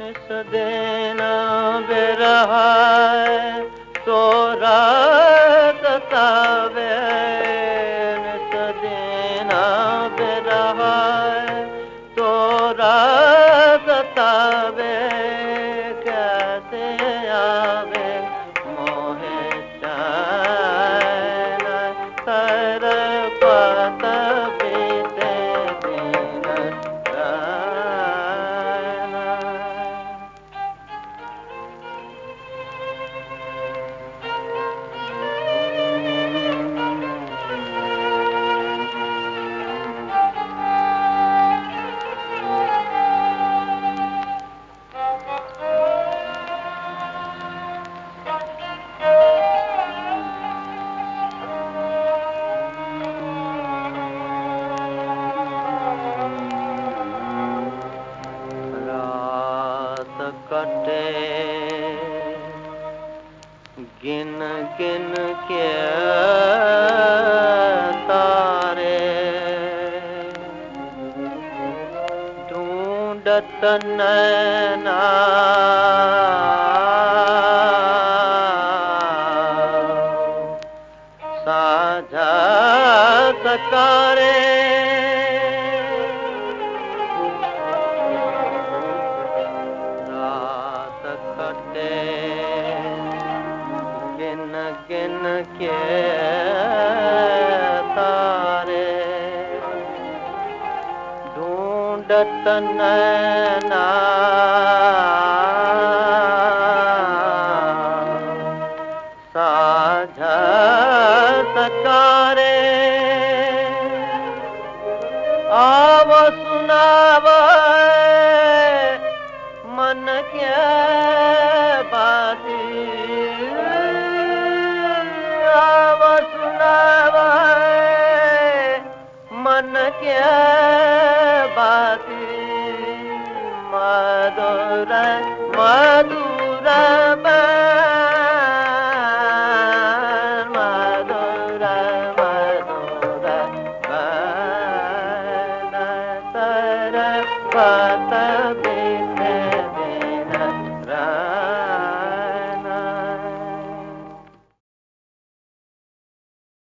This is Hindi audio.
सदेना बेरहा है कटे। गिन गिन के तारे। ढूंढत नैना। साझा सकारे गिन गिन के तारे। ढूंढत नैना। साझा सकारे। आव सुनाव। मन के बाती। मन के बात मधुर मधुर मधुर मधुर तर पत